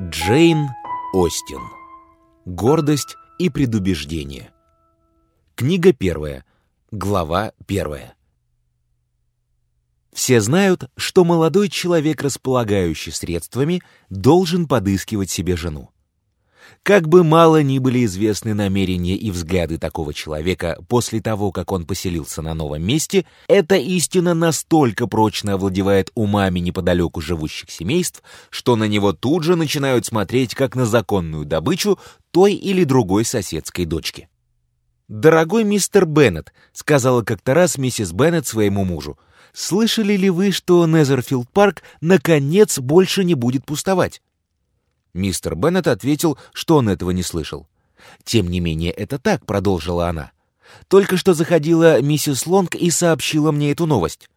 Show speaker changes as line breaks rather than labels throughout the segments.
Джейн Остин. Гордость и предубеждение. Книга первая. Глава первая. Все знают, что молодой человек, располагающий средствами, должен подыскивать себе жену. Как бы мало ни были известны намерения и взгляды такого человека после того, как он поселился на новом месте, эта истина настолько прочно овладевает умами неподалеку живущих семейств, что на него тут же начинают смотреть как на законную добычу той или другой соседской дочки. «Дорогой мистер Беннет», — сказала как-то раз миссис Беннет своему мужу, «слышали ли вы, что Незерфилд парк наконец больше не будет пустовать?» Мистер Беннет ответил, что он этого не слышал. «Тем не менее, это так», — продолжила она. «Только что заходила миссис Лонг и сообщила мне эту новость».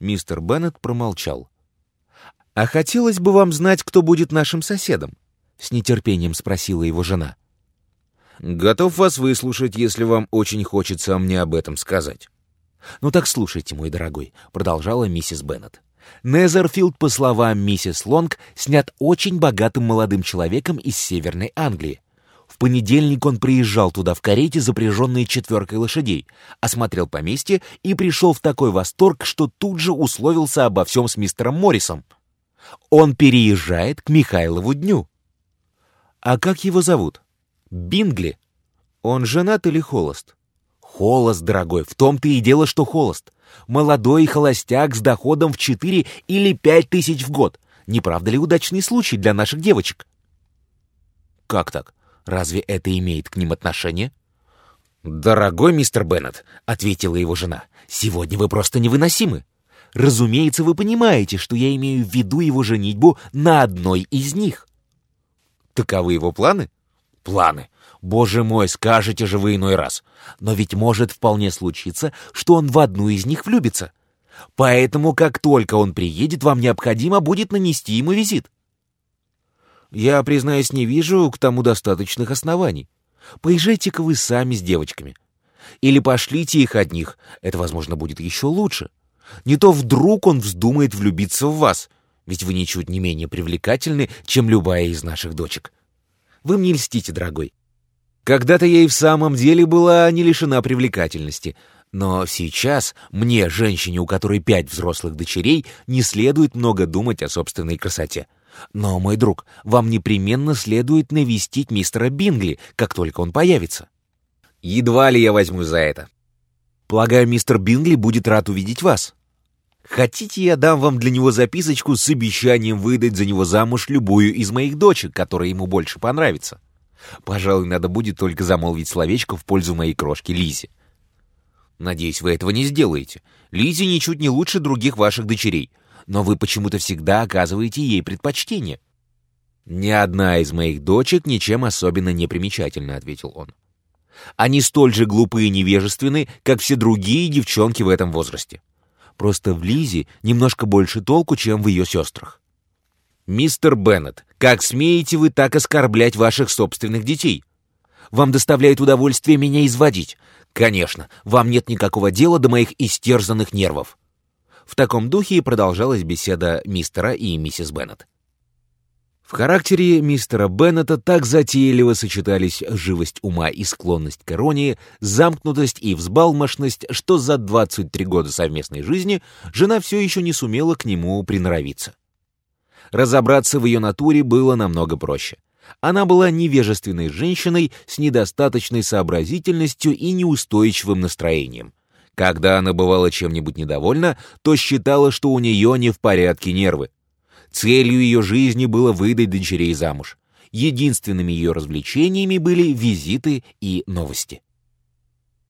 Мистер Беннет промолчал. «А хотелось бы вам знать, кто будет нашим соседом?» — с нетерпением спросила его жена. «Готов вас выслушать, если вам очень хочется мне об этом сказать». «Ну так слушайте, мой дорогой», — продолжала миссис Беннет. Незерфилд, по словам миссис Лонг, снят очень богатым молодым человеком из Северной Англии. В понедельник он приезжал туда в карете, запряженной четверкой лошадей, осмотрел поместье и пришел в такой восторг, что тут же условился обо всем с мистером Моррисом. Он переезжает к Михайлову дню. А как его зовут? Бингли. Он женат или холост? Холост, дорогой, в том-то и дело, что холост. Молодой холостяк с доходом в 4 или 5 тысяч в год. Не правда ли удачный случай для наших девочек? Как так? Разве это имеет к ним отношение? «Дорогой мистер Беннет», — ответила его жена, — «сегодня вы просто невыносимы. Разумеется, вы понимаете, что я имею в виду его женитьбу на одной из них». «Таковы его планы?» «Планы. Боже мой, скажете же вы иной раз. Но ведь может вполне случиться, что он в одну из них влюбится. Поэтому, как только он приедет, вам необходимо будет нанести ему визит. Я, признаюсь, не вижу к тому достаточных оснований. Поезжайте-ка вы сами с девочками. Или пошлите их одних, это, возможно, будет еще лучше. Не то вдруг он вздумает влюбиться в вас, ведь вы ничуть не менее привлекательны, чем любая из наших дочек. Вы мне льстите, дорогой. Когда-то я и в самом деле была не лишена привлекательности. Но сейчас мне, женщине, у которой пять взрослых дочерей, не следует много думать о собственной красоте. Но, мой друг, вам непременно следует навестить мистера Бингли, как только он появится. Едва ли я возьму за это. Полагаю, мистер Бингли будет рад увидеть вас. Хотите, я дам вам для него записочку с обещанием выдать за него замуж любую из моих дочек, которая ему больше понравится? Пожалуй, надо будет только замолвить словечко в пользу моей крошки Лизи. Надеюсь, вы этого не сделаете. Лизи ничуть не лучше других ваших дочерей, но вы почему-то всегда оказываете ей предпочтение. «Ни одна из моих дочек ничем особенно не примечательна», — ответил он. «Они столь же глупые и невежественны, как все другие девчонки в этом возрасте. Просто в Лизе немножко больше толку, чем в ее сестрах. «Мистер Беннет, как смеете вы так оскорблять ваших собственных детей? Вам доставляет удовольствие меня изводить. Конечно, вам нет никакого дела до моих истерзанных нервов». В таком духе и продолжалась беседа мистера и миссис Беннет. В характере мистера Беннета так затейливо сочетались живость ума и склонность к иронии, замкнутость и взбалмошность, что за 23 года совместной жизни жена все еще не сумела к нему приноровиться. Разобраться в ее натуре было намного проще. Она была невежественной женщиной с недостаточной сообразительностью и неустойчивым настроением. Когда она бывала чем-нибудь недовольна, то считала, что у нее не в порядке нервы. Целью ее жизни было выдать дочерей замуж. Единственными ее развлечениями были визиты и новости.